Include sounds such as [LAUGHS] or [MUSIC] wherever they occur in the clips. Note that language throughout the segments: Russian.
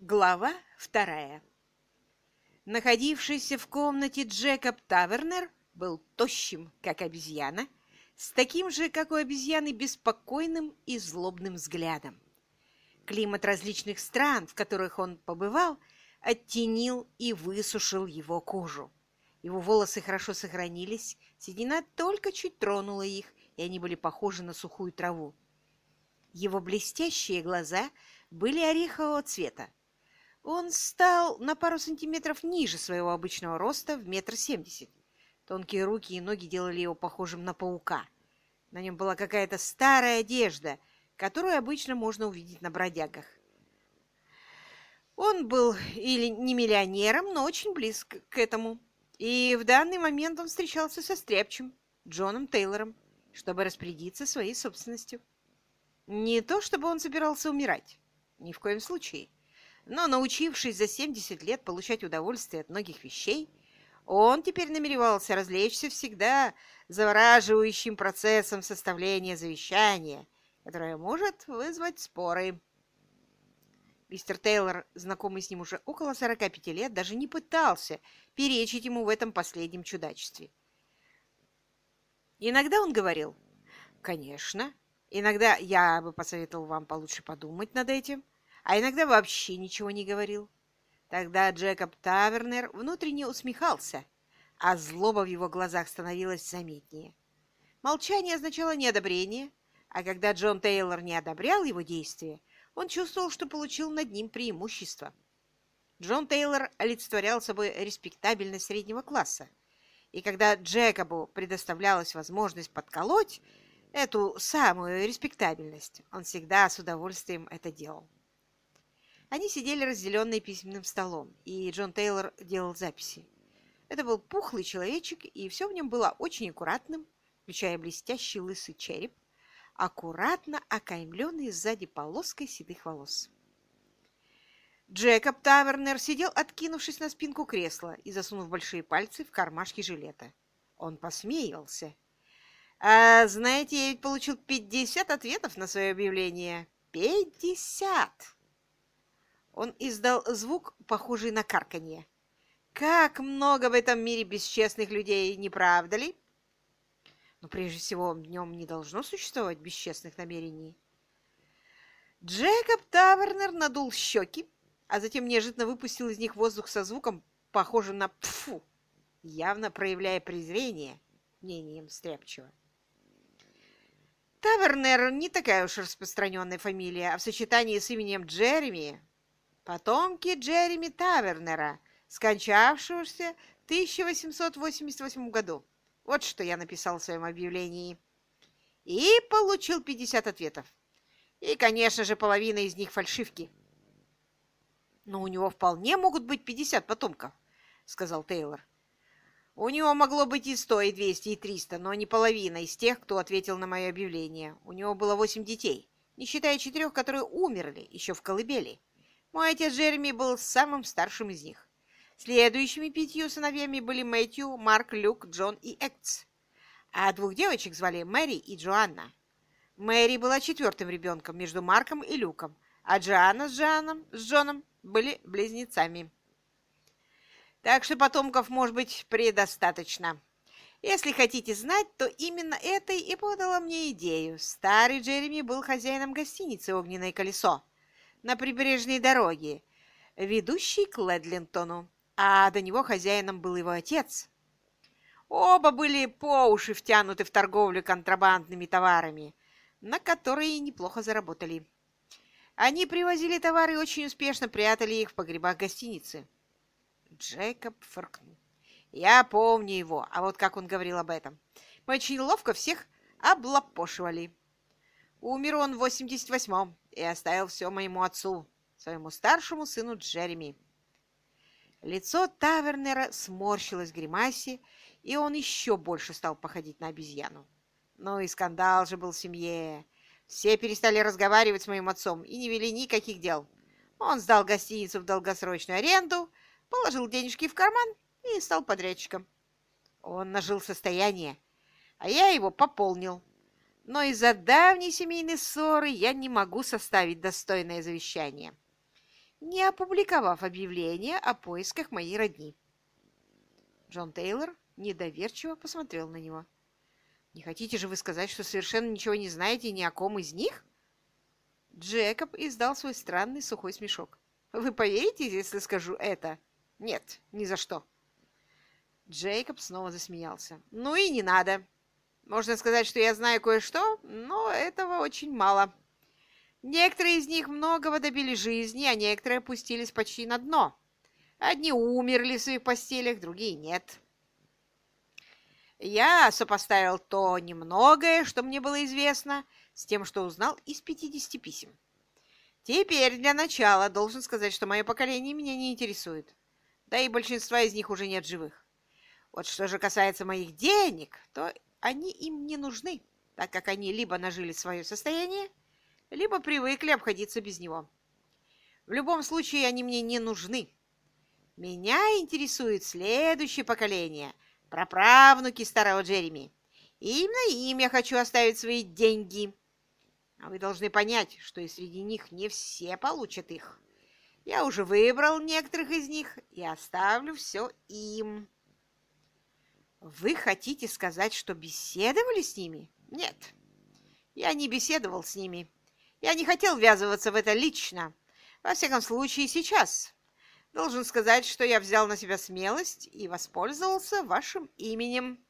Глава вторая. Находившийся в комнате Джекоб Тавернер был тощим, как обезьяна, с таким же, как у обезьяны, беспокойным и злобным взглядом. Климат различных стран, в которых он побывал, оттенил и высушил его кожу. Его волосы хорошо сохранились, седина только чуть тронула их, и они были похожи на сухую траву. Его блестящие глаза были орехового цвета. Он стал на пару сантиметров ниже своего обычного роста в метр семьдесят. Тонкие руки и ноги делали его похожим на паука. На нем была какая-то старая одежда, которую обычно можно увидеть на бродягах. Он был или не миллионером, но очень близко к этому. И в данный момент он встречался со стряпчем Джоном Тейлором, чтобы распорядиться своей собственностью. Не то, чтобы он собирался умирать. Ни в коем случае. Но, научившись за 70 лет получать удовольствие от многих вещей, он теперь намеревался развлечься всегда завораживающим процессом составления завещания, которое может вызвать споры. Мистер Тейлор, знакомый с ним уже около 45 лет, даже не пытался перечить ему в этом последнем чудачестве. Иногда он говорил, «Конечно, иногда я бы посоветовал вам получше подумать над этим» а иногда вообще ничего не говорил. Тогда Джекоб Тавернер внутренне усмехался, а злоба в его глазах становилась заметнее. Молчание означало неодобрение, а когда Джон Тейлор не одобрял его действия, он чувствовал, что получил над ним преимущество. Джон Тейлор олицетворял собой респектабельность среднего класса, и когда Джекобу предоставлялась возможность подколоть эту самую респектабельность, он всегда с удовольствием это делал. Они сидели разделенные письменным столом, и Джон Тейлор делал записи. Это был пухлый человечек, и все в нем было очень аккуратным, включая блестящий лысый череп, аккуратно окаймленный сзади полоской седых волос. Джекоб Тавернер сидел, откинувшись на спинку кресла и засунув большие пальцы в кармашки жилета. Он посмеивался. «А знаете, я ведь получил пятьдесят ответов на свое объявление. Пятьдесят!» Он издал звук, похожий на карканье. «Как много в этом мире бесчестных людей, не правда ли?» Но прежде всего в нем не должно существовать бесчестных намерений. Джекоб Тавернер надул щеки, а затем неожиданно выпустил из них воздух со звуком, похожим на «пфу», явно проявляя презрение мнением стряпчего. Тавернер не такая уж распространенная фамилия, а в сочетании с именем Джереми потомки Джереми Тавернера, скончавшегося в 1888 году. Вот что я написал в своем объявлении. И получил 50 ответов. И, конечно же, половина из них фальшивки. «Но у него вполне могут быть 50 потомков», — сказал Тейлор. «У него могло быть и 100, и 200, и 300, но не половина из тех, кто ответил на мое объявление. У него было 8 детей, не считая четырех, которые умерли еще в колыбели. Мой отец Джереми был самым старшим из них. Следующими пятью сыновьями были Мэтью, Марк, Люк, Джон и Экц. А двух девочек звали Мэри и Джоанна. Мэри была четвертым ребенком между Марком и Люком, а Джоанна с, Джаном, с Джоном были близнецами. Так что потомков может быть предостаточно. Если хотите знать, то именно это и подало мне идею. Старый Джереми был хозяином гостиницы «Огненное колесо», на прибрежной дороге, ведущей к Ледлинтону, а до него хозяином был его отец. Оба были по уши втянуты в торговлю контрабандными товарами, на которые неплохо заработали. Они привозили товары и очень успешно прятали их в погребах гостиницы. Джейкоб фыркнул. Я помню его, а вот как он говорил об этом. Мы очень ловко всех облапошивали. Умер он в 88-м и оставил все моему отцу, своему старшему сыну Джереми. Лицо Тавернера сморщилось в гримасе, и он еще больше стал походить на обезьяну. Ну и скандал же был в семье. Все перестали разговаривать с моим отцом и не вели никаких дел. Он сдал гостиницу в долгосрочную аренду, положил денежки в карман и стал подрядчиком. Он нажил состояние, а я его пополнил но из-за давней семейной ссоры я не могу составить достойное завещание. не опубликовав объявление о поисках моей родни. Джон Тейлор недоверчиво посмотрел на него. «Не хотите же вы сказать, что совершенно ничего не знаете ни о ком из них?» Джекоб издал свой странный сухой смешок. «Вы поверите, если скажу это?» «Нет, ни за что». Джейкоб снова засмеялся. «Ну и не надо. Можно сказать, что я знаю кое-что, но этого очень мало. Некоторые из них многого добили жизни, а некоторые опустились почти на дно. Одни умерли в своих постелях, другие нет. Я сопоставил то немногое, что мне было известно, с тем, что узнал из 50 писем. Теперь для начала должен сказать, что мое поколение меня не интересует. Да и большинства из них уже нет живых. Вот что же касается моих денег, то они им не нужны, так как они либо нажили свое состояние, либо привыкли обходиться без него. В любом случае они мне не нужны. Меня интересует следующее поколение, праправнуки старого Джереми. Именно им я хочу оставить свои деньги. А вы должны понять, что и среди них не все получат их. Я уже выбрал некоторых из них и оставлю все им. Вы хотите сказать, что беседовали с ними? Нет, я не беседовал с ними. Я не хотел ввязываться в это лично. Во всяком случае, сейчас. Должен сказать, что я взял на себя смелость и воспользовался вашим именем.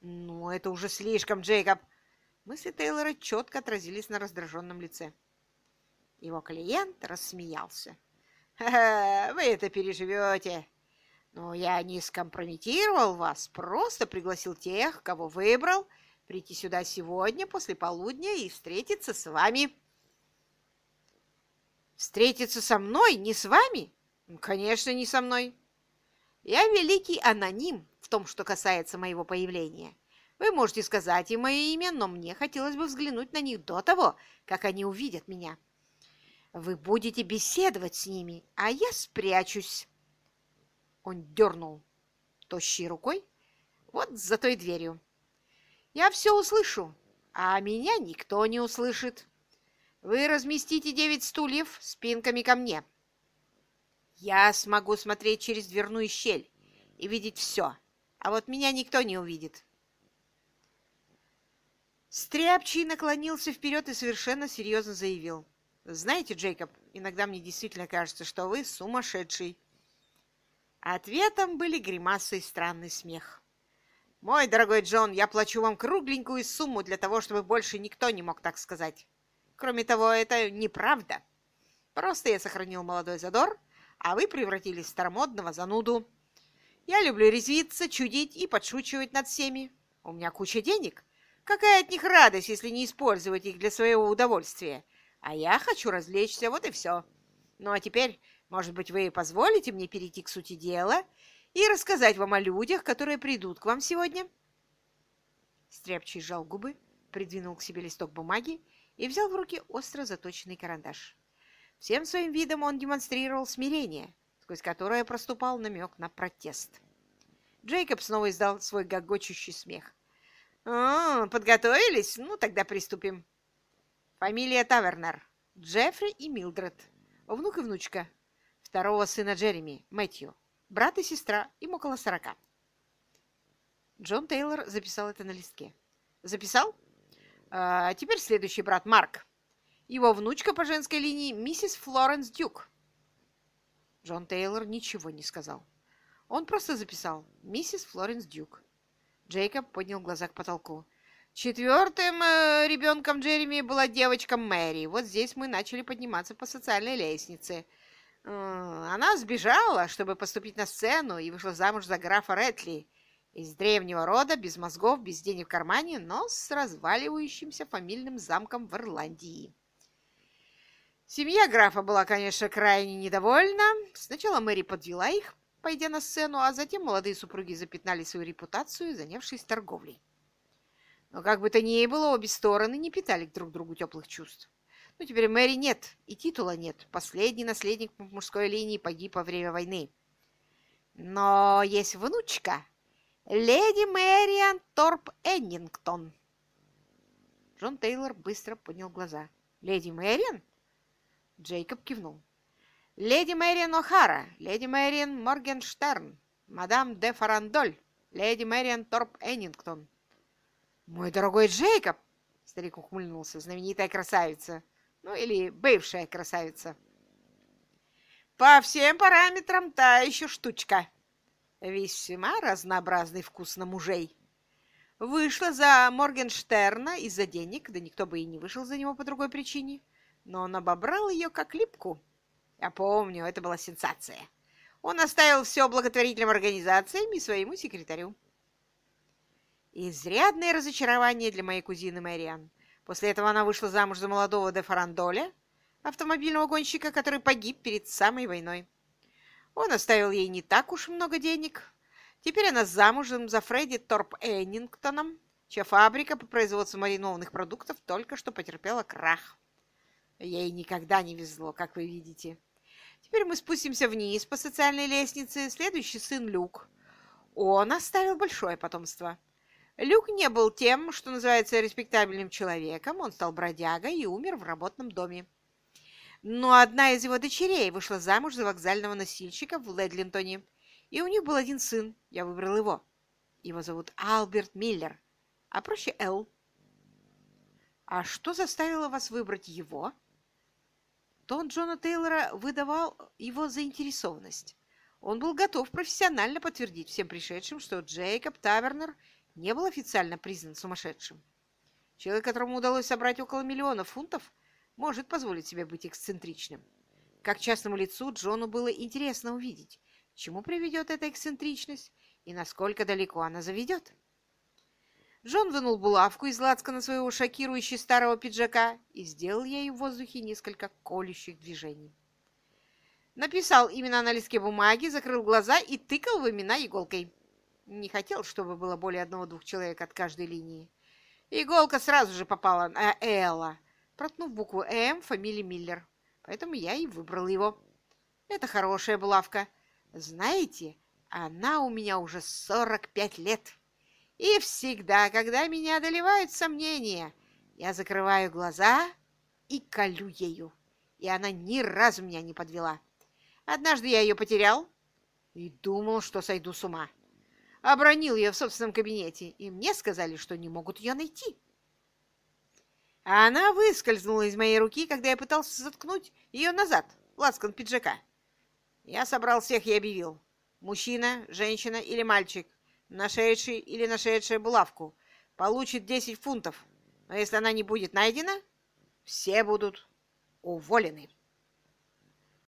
Ну, это уже слишком, Джейкоб. Мысли Тейлора четко отразились на раздраженном лице. Его клиент рассмеялся. [LAUGHS] «Ха -ха, вы это переживете. Но я не скомпрометировал вас, просто пригласил тех, кого выбрал, прийти сюда сегодня после полудня и встретиться с вами». «Встретиться со мной? Не с вами?» «Конечно, не со мной. Я великий аноним в том, что касается моего появления. Вы можете сказать им мое имя, но мне хотелось бы взглянуть на них до того, как они увидят меня. Вы будете беседовать с ними, а я спрячусь. Он дернул тощей рукой вот за той дверью. Я все услышу, а меня никто не услышит. Вы разместите девять стульев спинками ко мне. Я смогу смотреть через дверную щель и видеть все, а вот меня никто не увидит. Стряпчий наклонился вперед и совершенно серьезно заявил. «Знаете, Джейкоб, иногда мне действительно кажется, что вы сумасшедший». Ответом были гримасы и странный смех. «Мой дорогой Джон, я плачу вам кругленькую сумму для того, чтобы больше никто не мог так сказать. Кроме того, это неправда. Просто я сохранил молодой задор, а вы превратились в старомодного зануду. Я люблю резвиться, чудить и подшучивать над всеми. У меня куча денег, Какая от них радость, если не использовать их для своего удовольствия? А я хочу развлечься, вот и все. Ну а теперь, может быть, вы позволите мне перейти к сути дела и рассказать вам о людях, которые придут к вам сегодня?» Стряпчий сжал губы, придвинул к себе листок бумаги и взял в руки остро заточенный карандаш. Всем своим видом он демонстрировал смирение, сквозь которое проступал намек на протест. Джейкоб снова издал свой гогочущий смех. «А, подготовились? Ну, тогда приступим. Фамилия Тавернер. Джеффри и Милдред. Внук и внучка. Второго сына Джереми, Мэтью. Брат и сестра, им около сорока». Джон Тейлор записал это на листке. «Записал? А теперь следующий брат Марк. Его внучка по женской линии миссис Флоренс Дюк». Джон Тейлор ничего не сказал. Он просто записал «Миссис Флоренс Дюк». Джейкоб поднял глаза к потолку. Четвертым э, ребенком Джереми была девочка Мэри. Вот здесь мы начали подниматься по социальной лестнице. Она сбежала, чтобы поступить на сцену, и вышла замуж за графа Ретли. Из древнего рода, без мозгов, без денег в кармане, но с разваливающимся фамильным замком в Ирландии. Семья графа была, конечно, крайне недовольна. Сначала Мэри подвела их, пойдя на сцену, а затем молодые супруги запятнали свою репутацию, занявшись торговлей. Но как бы то ни было, обе стороны не питали друг другу теплых чувств. Ну, теперь Мэри нет, и титула нет. Последний наследник мужской линии погиб во время войны. Но есть внучка, леди Мэриан Торп Эннингтон. Джон Тейлор быстро поднял глаза. «Леди Мэриан?» Джейкоб кивнул. Леди Мэриан О'Хара, леди Мэриан Моргенштерн, мадам де Фарандоль, леди Мэриан Торп Эннингтон. Мой дорогой Джейкоб, старик ухмыльнулся, знаменитая красавица, ну или бывшая красавица. По всем параметрам та еще штучка. Весьма разнообразный вкус на мужей. Вышла за Моргенштерна из-за денег, да никто бы и не вышел за него по другой причине. Но он обобрал ее как липку. Я помню, это была сенсация. Он оставил все благотворительным организациям и своему секретарю. Изрядное разочарование для моей кузины Мэриан. После этого она вышла замуж за молодого де Фарандоля, автомобильного гонщика, который погиб перед самой войной. Он оставил ей не так уж много денег, Теперь она замужем за Фредди Торп Эннингтоном, чья фабрика по производству маринованных продуктов только что потерпела крах. Ей никогда не везло, как вы видите. Теперь мы спустимся вниз по социальной лестнице. Следующий сын Люк. Он оставил большое потомство. Люк не был тем, что называется респектабельным человеком. Он стал бродягой и умер в работном доме. Но одна из его дочерей вышла замуж за вокзального носильщика в Ледлинтоне и у них был один сын. Я выбрал его. Его зовут Алберт Миллер, а проще Эл. А что заставило вас выбрать его? Тон Джона Тейлора выдавал его заинтересованность. Он был готов профессионально подтвердить всем пришедшим, что Джейкоб Тавернер не был официально признан сумасшедшим. Человек, которому удалось собрать около миллиона фунтов, может позволить себе быть эксцентричным. Как частному лицу Джону было интересно увидеть, чему приведет эта эксцентричность и насколько далеко она заведет. Джон вынул булавку из лацкана своего шокирующего старого пиджака и сделал ей в воздухе несколько колющих движений. Написал имена на листке бумаги, закрыл глаза и тыкал в имена иголкой. Не хотел, чтобы было более одного-двух человек от каждой линии. Иголка сразу же попала на Элла, проткнув букву «М» фамилии Миллер. Поэтому я и выбрал его. Это хорошая булавка. Знаете, она у меня уже 45 лет. И всегда, когда меня одолевают сомнения, я закрываю глаза и колю ею. И она ни разу меня не подвела. Однажды я ее потерял и думал, что сойду с ума. Обронил ее в собственном кабинете, и мне сказали, что не могут ее найти. А она выскользнула из моей руки, когда я пытался заткнуть ее назад, ласкан пиджака. Я собрал всех и объявил. Мужчина, женщина или мальчик, нашедший или нашедшая булавку, получит 10 фунтов. Но если она не будет найдена, все будут уволены.